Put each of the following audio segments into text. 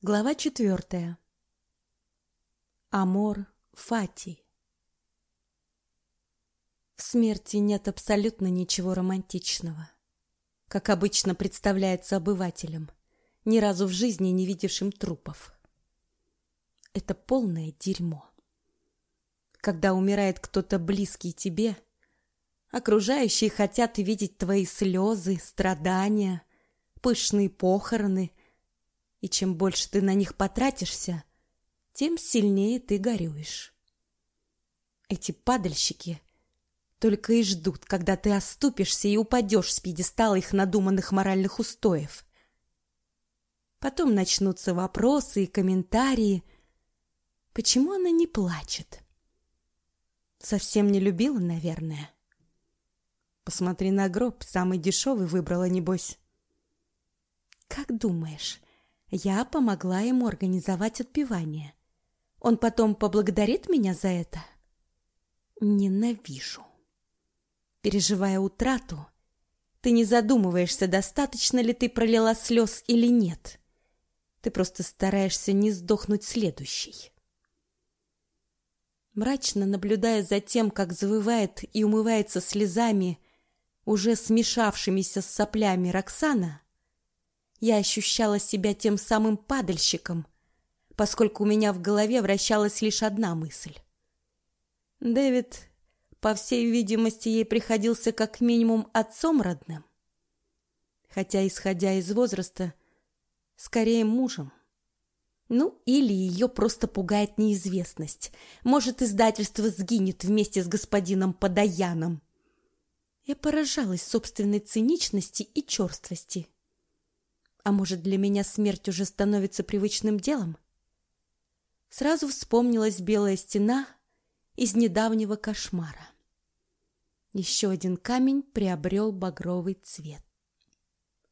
Глава четвертая. Амор Фати. В смерти нет абсолютно ничего романтичного, как обычно представляется обывателям, ни разу в жизни не видевшим трупов. Это полное дерьмо. Когда умирает кто-то близкий тебе, окружающие хотят видеть твои слезы, страдания, пышные похороны и чем больше ты на них потратишься, тем сильнее ты горюешь. Эти падальщики только и ждут, когда ты оступишься и упадешь с пьедестала их надуманных моральных устоев. Потом начнутся вопросы и комментарии. Почему она не плачет? Совсем не любила, наверное. Посмотри на гроб, самый дешевый выбрала, небось. Как думаешь, я помогла ему организовать отпевание. Он потом поблагодарит меня за это? Ненавижу. Переживая утрату, ты не задумываешься, достаточно ли ты пролила слез или нет. Ты просто стараешься не сдохнуть следующий. Мрачно наблюдая за тем, как завывает и умывается слезами, уже смешавшимися с соплями Роксана, я ощущала себя тем самым падальщиком, поскольку у меня в голове вращалась лишь одна мысль. Дэвид, по всей видимости, ей приходился как минимум отцом родным, хотя, исходя из возраста, скорее мужем. Ну, или ее просто пугает неизвестность. Может, издательство сгинет вместе с господином Подаяном. Я поражалась собственной циничности и черствости. А может, для меня смерть уже становится привычным делом? Сразу вспомнилась белая стена из недавнего кошмара. Еще один камень приобрел багровый цвет.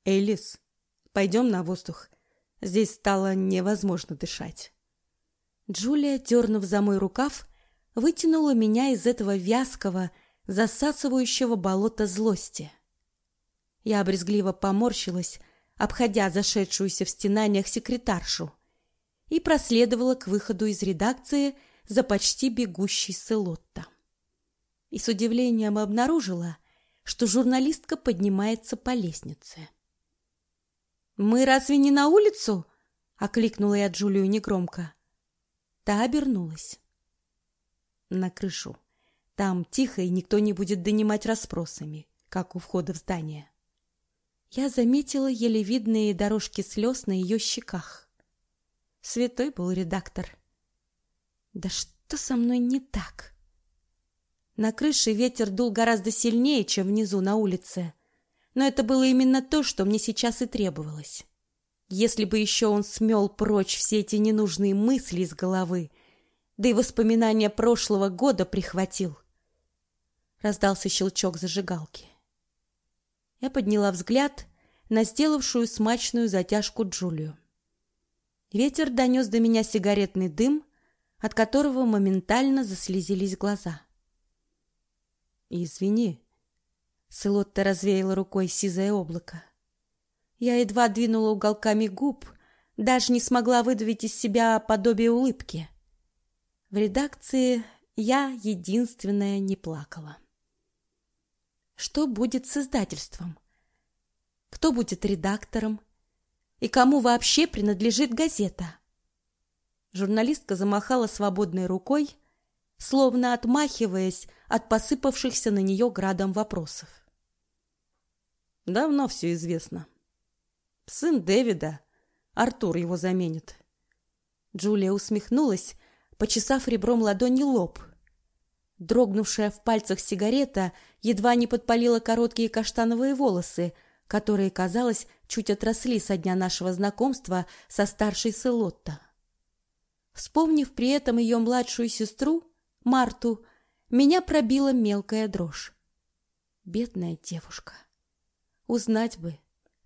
Элис, пойдем на воздух. Здесь стало невозможно дышать. Джулия, дернув за мой рукав, вытянула меня из этого вязкого, засасывающего болота злости. Я обрезгливо поморщилась, обходя зашедшуюся в стенаниях секретаршу, и проследовала к выходу из редакции за почти бегущей Селотто. И с удивлением обнаружила, что журналистка поднимается по лестнице. «Мы разве не на улицу?» — окликнула я Джулию негромко. Та обернулась. «На крышу. Там тихо, и никто не будет донимать расспросами, как у входа в здание» я заметила еле видные дорожки слез на ее щеках. Святой был редактор. Да что со мной не так? На крыше ветер дул гораздо сильнее, чем внизу на улице. Но это было именно то, что мне сейчас и требовалось. Если бы еще он смел прочь все эти ненужные мысли из головы, да и воспоминания прошлого года прихватил. Раздался щелчок зажигалки. Я подняла взгляд на сделавшую смачную затяжку Джулию. Ветер донес до меня сигаретный дым, от которого моментально заслезились глаза. «Извини», — Селотта развеяла рукой сизое облако. Я едва двинула уголками губ, даже не смогла выдавить из себя подобие улыбки. В редакции я единственная не плакала. Что будет с издательством? Кто будет редактором? И кому вообще принадлежит газета? Журналистка замахала свободной рукой, словно отмахиваясь от посыпавшихся на нее градом вопросов. Давно все известно. Сын Дэвида, Артур его заменит. Джулия усмехнулась, почесав ребром ладони лоб – Дрогнувшая в пальцах сигарета едва не подпалила короткие каштановые волосы, которые, казалось, чуть отросли со дня нашего знакомства со старшей Селотто. Вспомнив при этом ее младшую сестру, Марту, меня пробила мелкая дрожь. Бедная девушка. Узнать бы,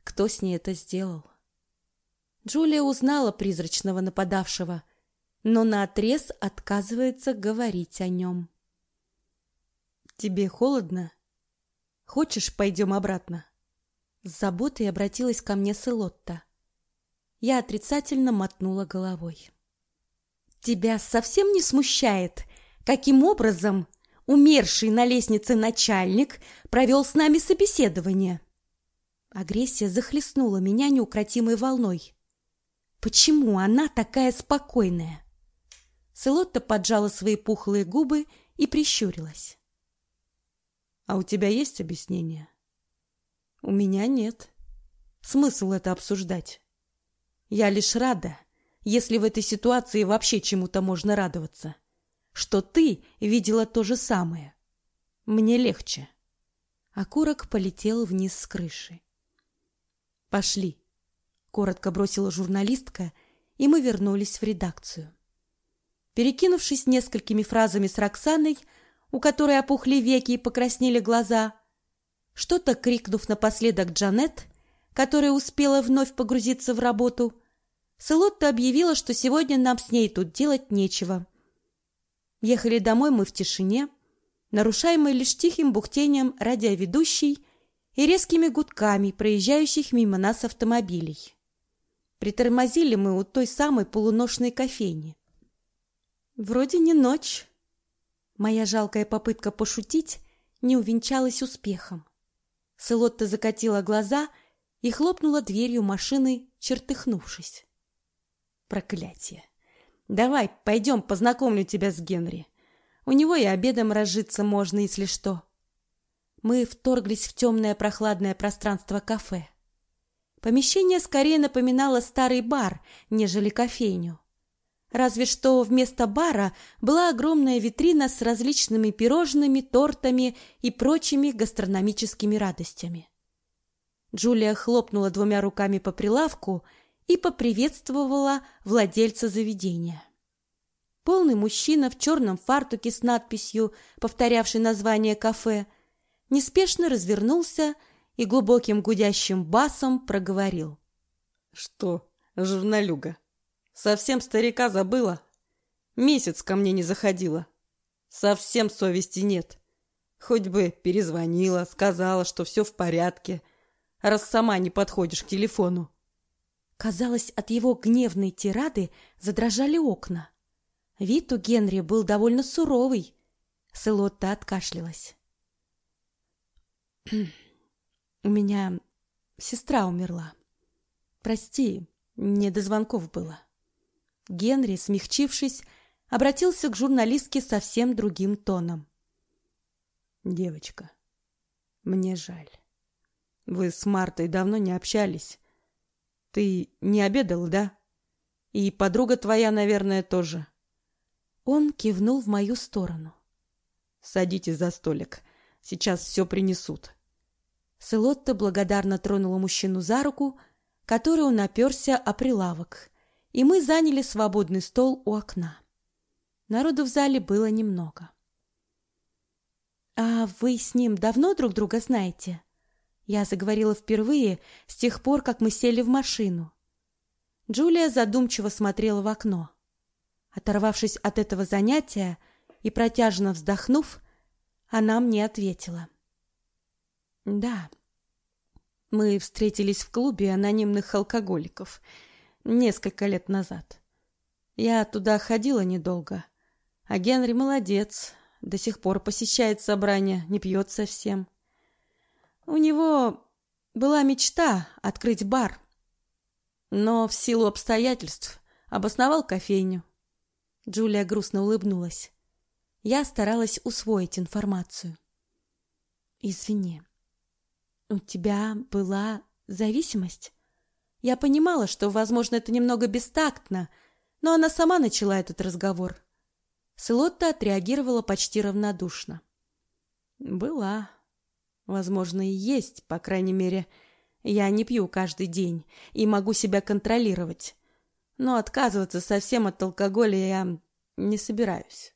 кто с ней это сделал. Джулия узнала призрачного нападавшего, но наотрез отказывается говорить о нем. Тебе холодно? Хочешь, пойдем обратно? С заботой обратилась ко мне Селотта. Я отрицательно мотнула головой. Тебя совсем не смущает, каким образом умерший на лестнице начальник провел с нами собеседование? Агрессия захлестнула меня неукротимой волной. Почему она такая спокойная? Селотта поджала свои пухлые губы и прищурилась. А у тебя есть объяснение? У меня нет. Смысл это обсуждать? Я лишь рада, если в этой ситуации вообще чему-то можно радоваться, что ты видела то же самое. Мне легче. Окурок полетел вниз с крыши. Пошли, коротко бросила журналистка, и мы вернулись в редакцию. Перекинувшись несколькими фразами с Роксаной, у которой опухли веки и покраснели глаза, что-то крикнув напоследок Джанет, которая успела вновь погрузиться в работу, Селотта объявила, что сегодня нам с ней тут делать нечего. Ехали домой мы в тишине, нарушаемой лишь тихим бухтением радиоведущей и резкими гудками проезжающих мимо нас автомобилей. Притормозили мы у той самой полуношной кофейни. Вроде не ночь. Моя жалкая попытка пошутить не увенчалась успехом. Селотта закатила глаза и хлопнула дверью машины, чертыхнувшись. Проклятие. Давай, пойдем, познакомлю тебя с Генри. У него и обедом разжиться можно, если что. Мы вторглись в темное прохладное пространство кафе. Помещение скорее напоминало старый бар, нежели кофейню. Разве что вместо бара была огромная витрина с различными пирожными, тортами и прочими гастрономическими радостями. Джулия хлопнула двумя руками по прилавку и поприветствовала владельца заведения. Полный мужчина в черном фартуке с надписью, повторявшей название кафе, неспешно развернулся и глубоким гудящим басом проговорил. «Что, журналюга, Совсем старика забыла. Месяц ко мне не заходила. Совсем совести нет. Хоть бы перезвонила, сказала, что все в порядке, раз сама не подходишь к телефону. Казалось, от его гневной тирады задрожали окна. Вид у Генри был довольно суровый. Селотта откашлялась. «У меня сестра умерла. Прости, не до звонков было». Генри, смягчившись, обратился к журналистке совсем другим тоном. Девочка, мне жаль. Вы с Мартой давно не общались. Ты не обедал, да? И подруга твоя, наверное, тоже. Он кивнул в мою сторону. Садитесь за столик. Сейчас все принесут. Селотта благодарно тронула мужчину за руку, который он оперся о прилавок, и мы заняли свободный стол у окна. Народу в зале было немного. «А вы с ним давно друг друга знаете?» Я заговорила впервые с тех пор, как мы сели в машину. Джулия задумчиво смотрела в окно. Оторвавшись от этого занятия и протяжно вздохнув, она мне ответила. «Да, мы встретились в клубе анонимных алкоголиков — несколько лет назад. Я туда ходила недолго, а Генри молодец, до сих пор посещает собрания, не пьет совсем. У него была мечта открыть бар, но в силу обстоятельств обосновал кофейню. Джулия грустно улыбнулась. Я старалась усвоить информацию. Извини. У тебя была зависимость? Я понимала, что, возможно, это немного бестактно, но она сама начала этот разговор. Слотта отреагировала почти равнодушно. Была. Возможно, и есть, по крайней мере. Я не пью каждый день и могу себя контролировать. Но отказываться совсем от алкоголя я не собираюсь.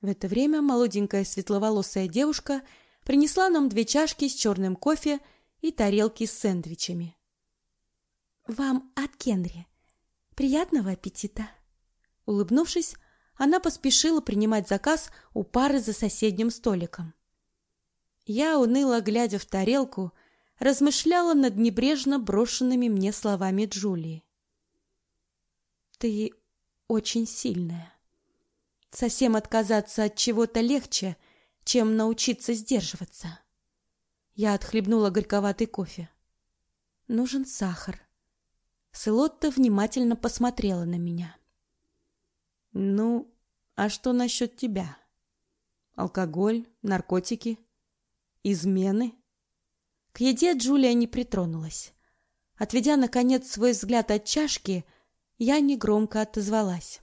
В это время молоденькая светловолосая девушка принесла нам две чашки с черным кофе и тарелки с сэндвичами. Вам от Генри. Приятного аппетита. Улыбнувшись, она поспешила принимать заказ у пары за соседним столиком. Я уныло глядя в тарелку, размышляла над небрежно брошенными мне словами Джулии. Ты очень сильная. Совсем отказаться от чего-то легче, чем научиться сдерживаться. Я отхлебнула горьковатый кофе. Нужен сахар. Селотта внимательно посмотрела на меня. Ну, а что насчет тебя? Алкоголь, наркотики, измены? К еде Джулия не притронулась. Отведя, наконец, свой взгляд от чашки, я негромко отозвалась.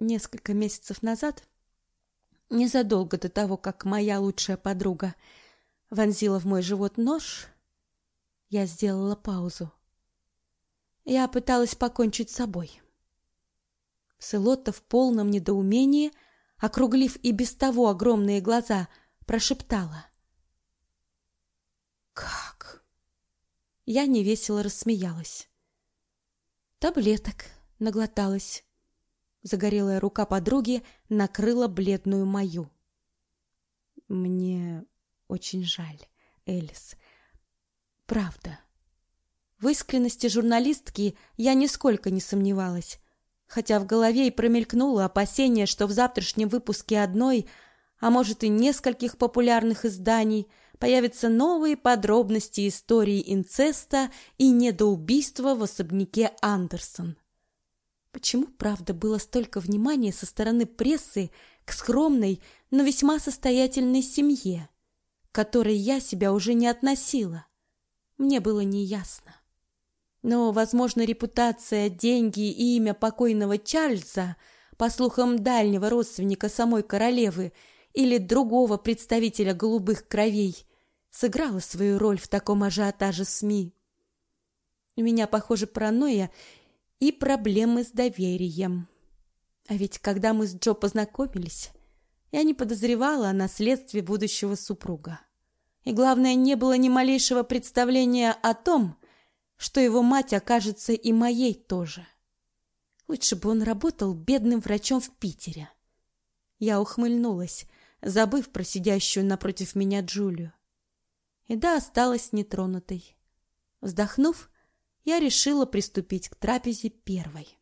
Несколько месяцев назад, незадолго до того, как моя лучшая подруга вонзила в мой живот нож, я сделала паузу. Я пыталась покончить с собой. Селотта в полном недоумении, округлив и без того огромные глаза, прошептала. «Как?» Я невесело рассмеялась. Таблеток наглоталась. Загорелая рука подруги накрыла бледную мою. Мне очень жаль, Элис. Правда. В искренности журналистки я нисколько не сомневалась, хотя в голове и промелькнуло опасение, что в завтрашнем выпуске одной, а может и нескольких популярных изданий появятся новые подробности истории инцеста и недоубийства в особняке Андерсон. Почему, правда, было столько внимания со стороны прессы к скромной, но весьма состоятельной семье, к которой я себя уже не относила? Мне было неясно. Но, возможно, репутация, деньги и имя покойного Чарльза, по слухам дальнего родственника самой королевы или другого представителя голубых кровей, сыграла свою роль в таком ажиотаже СМИ. У меня, похоже, паранойя и проблемы с доверием. А ведь когда мы с Джо познакомились, я не подозревала о наследстве будущего супруга. И главное, не было ни малейшего представления о том, что его мать окажется и моей тоже. Лучше бы он работал бедным врачом в Питере. Я ухмыльнулась, забыв про сидящую напротив меня Джулию. И да, осталась нетронутой. Вздохнув, я решила приступить к трапезе первой.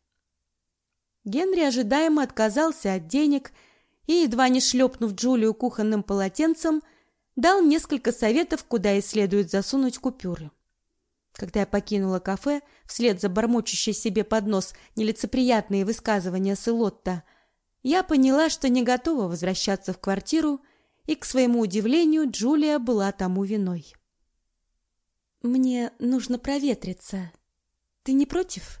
Генри ожидаемо отказался от денег и, едва не шлепнув Джулию кухонным полотенцем, дал несколько советов, куда и следует засунуть купюры. Когда я покинула кафе, вслед за бормочущей себе под нос нелицеприятные высказывания Селотта, я поняла, что не готова возвращаться в квартиру, и, к своему удивлению, Джулия была тому виной. Мне нужно проветриться. Ты не против?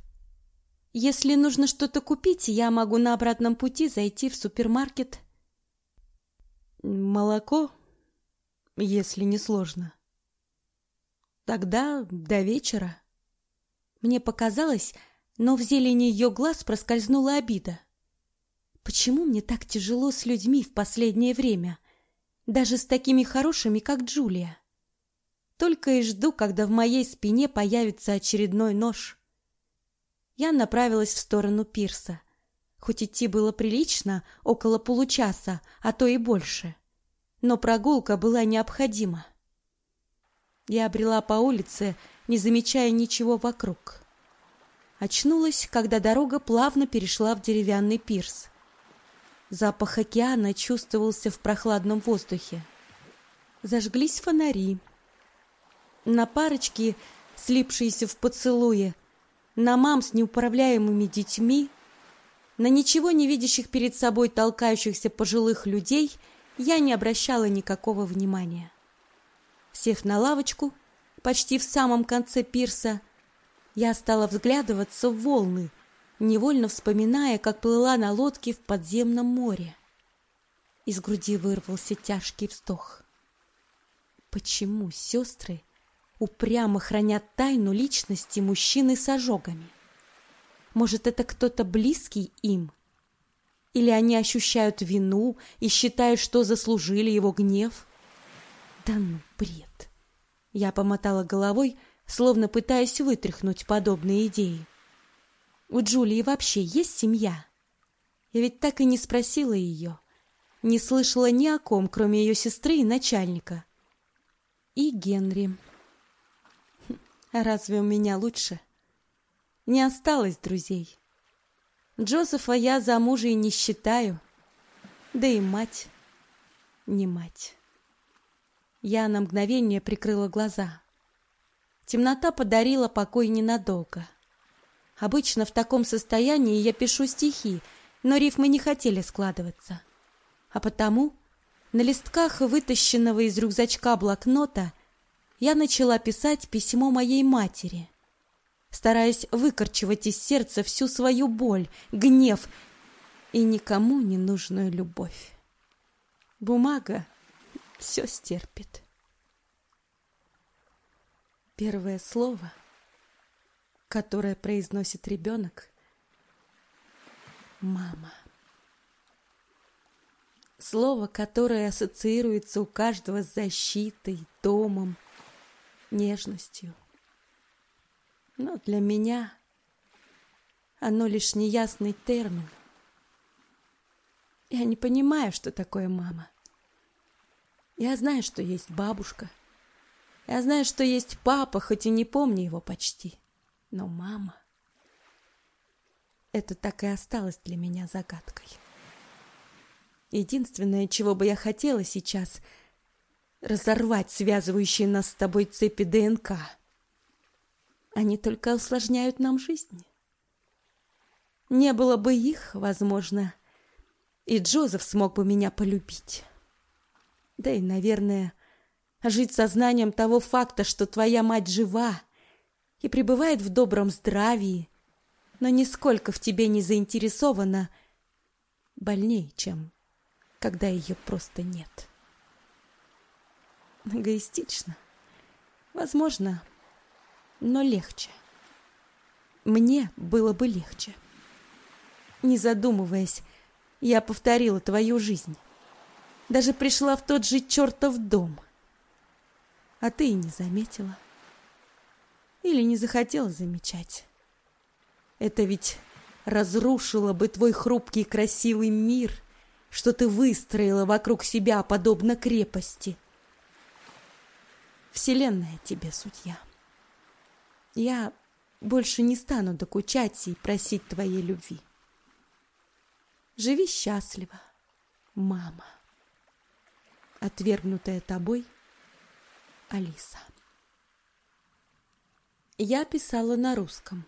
Если нужно что-то купить, я могу на обратном пути зайти в супермаркет. Молоко, если не сложно. Тогда до вечера. Мне показалось, но в зелени ее глаз проскользнула обида. Почему мне так тяжело с людьми в последнее время, даже с такими хорошими, как Джулия? Только и жду, когда в моей спине появится очередной нож. Я направилась в сторону пирса. Хоть идти было прилично, около получаса, а то и больше. Но прогулка была необходима. Я обрела по улице, не замечая ничего вокруг. Очнулась, когда дорога плавно перешла в деревянный пирс. Запах океана чувствовался в прохладном воздухе. Зажглись фонари — на парочки, слипшиеся в поцелуе, на мам с неуправляемыми детьми, на ничего не видящих перед собой толкающихся пожилых людей я не обращала никакого внимания. Сев на лавочку, почти в самом конце пирса, я стала взглядываться в волны, невольно вспоминая, как плыла на лодке в подземном море. Из груди вырвался тяжкий вздох. Почему сестры упрямо хранят тайну личности мужчины с ожогами. Может, это кто-то близкий им? Или они ощущают вину и считают, что заслужили его гнев? Да ну, бред. Я помотала головой, словно пытаясь вытряхнуть подобные идеи. У Джулии вообще есть семья? Я ведь так и не спросила ее. Не слышала ни о ком, кроме ее сестры и начальника. И Генри. Разве у меня лучше? не осталось друзей. Джозефа я за мужа и не считаю, да и мать не мать. Я на мгновение прикрыла глаза. Темнота подарила покой ненадолго. Обычно в таком состоянии я пишу стихи, но рифмы не хотели складываться. А потому на листках вытащенного из рюкзачка блокнота я начала писать письмо моей матери, стараясь выкорчевать из сердца всю свою боль, гнев и никому не нужную любовь. Бумага все стерпит. Первое слово, которое произносит ребенок — «мама». Слово, которое ассоциируется у каждого с защитой, домом, нежностью. Но для меня оно лишь неясный термин. Я не понимаю, что такое мама. Я знаю, что есть бабушка. Я знаю, что есть папа, хоть и не помню его почти. Но мама... Это так и осталось для меня загадкой. Единственное, чего бы я хотела сейчас — разорвать связывающие нас с тобой цепи ДНК. Они только усложняют нам жизнь. Не было бы их, возможно, и Джозеф смог бы меня полюбить. Да и, наверное, жить сознанием того факта, что твоя мать жива и пребывает в добром здравии, но нисколько в тебе не заинтересована, больнее, чем когда ее просто нет. Эгоистично. Возможно, но легче. Мне было бы легче. Не задумываясь, я повторила твою жизнь. Даже пришла в тот же чертов дом. А ты и не заметила. Или не захотела замечать. Это ведь разрушило бы твой хрупкий красивый мир — что ты выстроила вокруг себя, подобно крепости. Вселенная тебе судья. Я больше не стану докучать и просить твоей любви. Живи счастливо, мама. Отвергнутая тобой Алиса. Я писала на русском.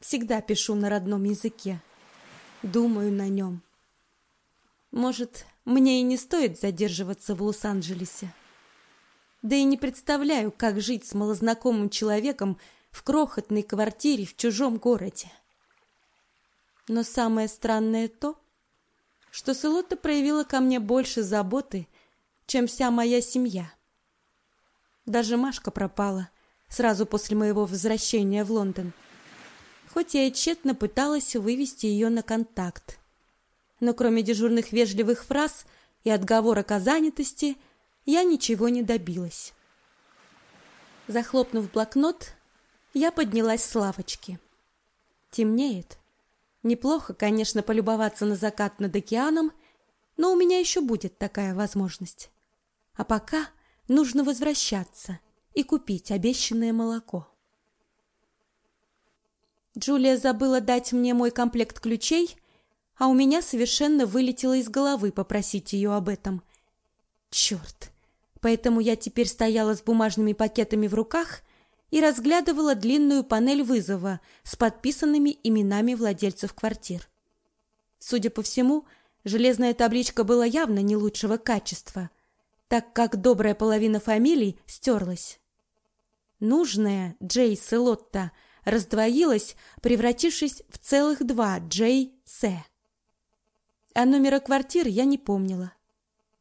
Всегда пишу на родном языке. Думаю на нем может, мне и не стоит задерживаться в Лос-Анджелесе. Да и не представляю, как жить с малознакомым человеком в крохотной квартире в чужом городе. Но самое странное то, что Селотта проявила ко мне больше заботы, чем вся моя семья. Даже Машка пропала сразу после моего возвращения в Лондон, хоть я и тщетно пыталась вывести ее на контакт но кроме дежурных вежливых фраз и отговорок о занятости я ничего не добилась. Захлопнув блокнот, я поднялась с лавочки. Темнеет. Неплохо, конечно, полюбоваться на закат над океаном, но у меня еще будет такая возможность. А пока нужно возвращаться и купить обещанное молоко. Джулия забыла дать мне мой комплект ключей — а у меня совершенно вылетело из головы попросить ее об этом. Черт! Поэтому я теперь стояла с бумажными пакетами в руках и разглядывала длинную панель вызова с подписанными именами владельцев квартир. Судя по всему, железная табличка была явно не лучшего качества, так как добрая половина фамилий стерлась. Нужная Джей Селотта раздвоилась, превратившись в целых два Джей Се а номера квартир я не помнила.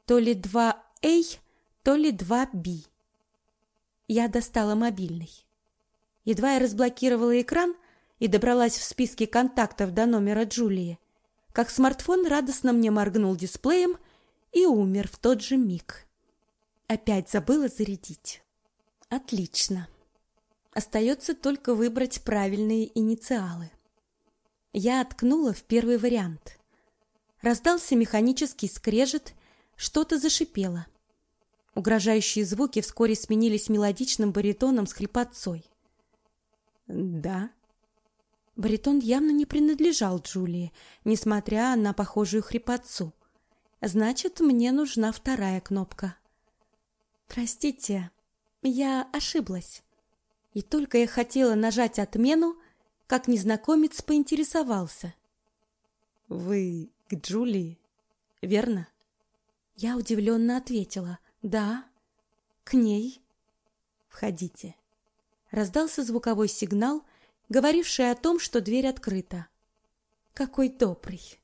То ли 2А, то ли 2Б. Я достала мобильный. Едва я разблокировала экран и добралась в списке контактов до номера Джулии, как смартфон радостно мне моргнул дисплеем и умер в тот же миг. Опять забыла зарядить. Отлично. Остается только выбрать правильные инициалы. Я откнула в первый вариант. Раздался механический скрежет, что-то зашипело. Угрожающие звуки вскоре сменились мелодичным баритоном с хрипотцой. «Да», Баритон явно не принадлежал Джулии, несмотря на похожую хрипотцу. Значит, мне нужна вторая кнопка. Простите, я ошиблась. И только я хотела нажать отмену, как незнакомец поинтересовался. Вы к Джулии, верно? Я удивленно ответила: "Да, к ней. Входите". Раздался звуковой сигнал, говоривший о том, что дверь открыта. Какой добрый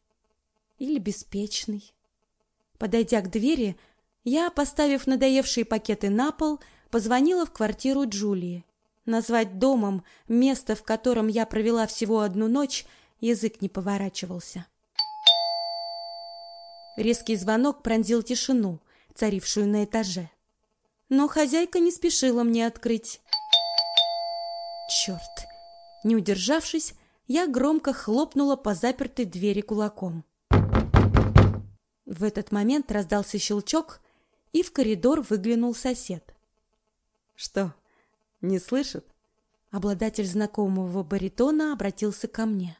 или беспечный. Подойдя к двери, я, поставив надоевшие пакеты на пол, позвонила в квартиру Джулии. Назвать домом место, в котором я провела всего одну ночь, язык не поворачивался. Резкий звонок пронзил тишину, царившую на этаже. Но хозяйка не спешила мне открыть. Черт! Не удержавшись, я громко хлопнула по запертой двери кулаком. В этот момент раздался щелчок, и в коридор выглянул сосед. Что, не слышит? Обладатель знакомого баритона обратился ко мне.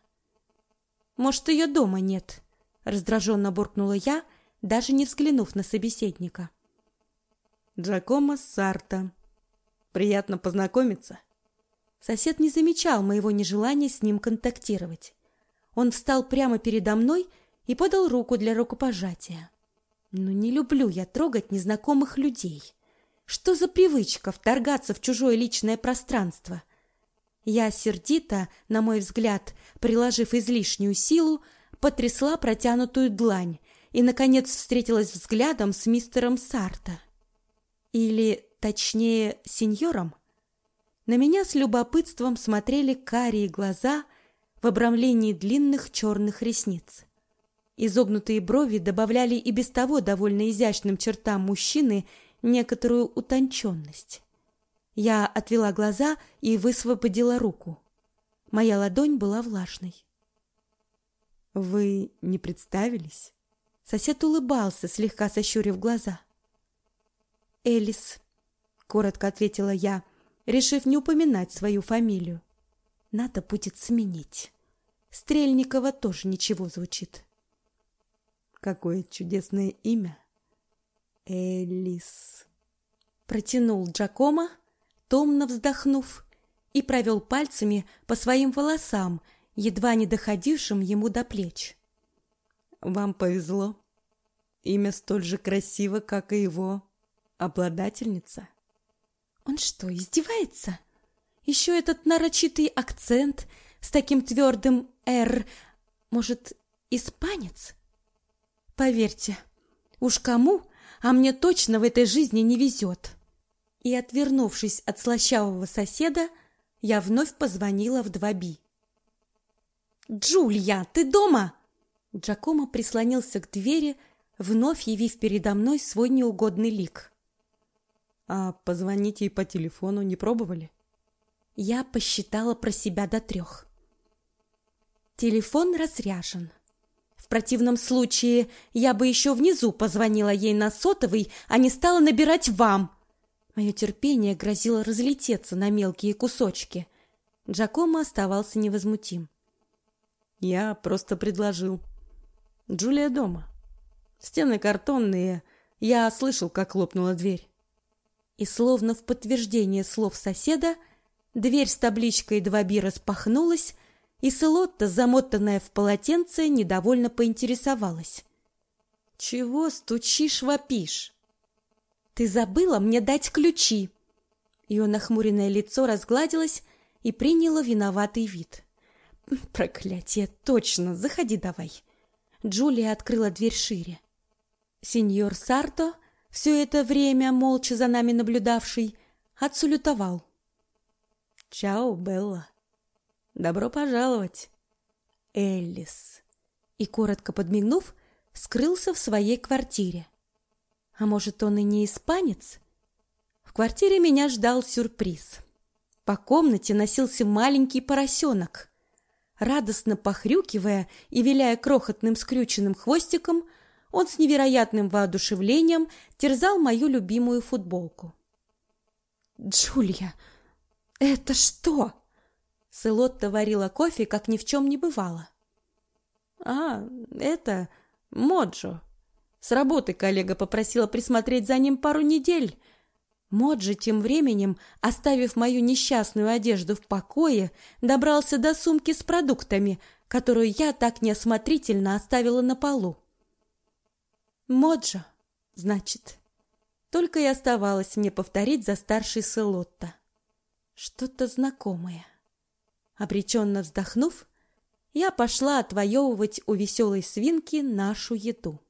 Может, ее дома нет? Раздраженно буркнула я, даже не взглянув на собеседника. Джакомо Сарта. Приятно познакомиться. Сосед не замечал моего нежелания с ним контактировать. Он встал прямо передо мной и подал руку для рукопожатия. Но не люблю я трогать незнакомых людей. Что за привычка вторгаться в чужое личное пространство? Я сердито, на мой взгляд, приложив излишнюю силу, потрясла протянутую длань и наконец встретилась взглядом с мистером Сарта. Или, точнее, сеньором. На меня с любопытством смотрели карие глаза в обрамлении длинных черных ресниц. Изогнутые брови добавляли и без того довольно изящным чертам мужчины некоторую утонченность. Я отвела глаза и высвободила руку. Моя ладонь была влажной. Вы не представились? Сосед улыбался, слегка сощурив глаза. Элис, коротко ответила я, решив не упоминать свою фамилию. Надо будет сменить. Стрельникова тоже ничего звучит. Какое чудесное имя. Элис. Протянул Джакомо, томно вздохнув, и провел пальцами по своим волосам, едва не доходившим ему до плеч. Вам повезло. Имя столь же красиво, как и его обладательница. Он что, издевается? Еще этот нарочитый акцент с таким твердым «р». Может, испанец? Поверьте, уж кому, а мне точно в этой жизни не везет. И, отвернувшись от слащавого соседа, я вновь позвонила в 2Би. «Джулья, ты дома?» Джакомо прислонился к двери, вновь явив передо мной свой неугодный лик. А позвонить ей по телефону не пробовали? Я посчитала про себя до трех. Телефон разряжен. В противном случае я бы еще внизу позвонила ей на сотовый, а не стала набирать вам. Мое терпение грозило разлететься на мелкие кусочки. Джакомо оставался невозмутим. Я просто предложил. Джулия дома. Стены картонные. Я слышал, как лопнула дверь. И словно в подтверждение слов соседа, дверь с табличкой «Два би» распахнулась, и Селотта, замотанная в полотенце, недовольно поинтересовалась. «Чего стучишь, вопишь?» «Ты забыла мне дать ключи!» Ее нахмуренное лицо разгладилось и приняло виноватый вид. «Проклятие! Точно! Заходи давай!» Джулия открыла дверь шире. Сеньор Сарто все это время молча за нами наблюдавший, отсалютовал. «Чао, Белла! Добро пожаловать, Эллис!» И, коротко подмигнув, скрылся в своей квартире. А может, он и не испанец? В квартире меня ждал сюрприз. По комнате носился маленький поросенок. Радостно похрюкивая и виляя крохотным скрюченным хвостиком, он с невероятным воодушевлением терзал мою любимую футболку. «Джулия, это что?» Селотта варила кофе, как ни в чем не бывало. «А, это Моджо. С работы коллега попросила присмотреть за ним пару недель». Моджи тем временем, оставив мою несчастную одежду в покое, добрался до сумки с продуктами, которую я так неосмотрительно оставила на полу. Моджо, значит. Только и оставалось мне повторить за старшей Селотта. Что-то знакомое. Обреченно вздохнув, я пошла отвоевывать у веселой свинки нашу еду.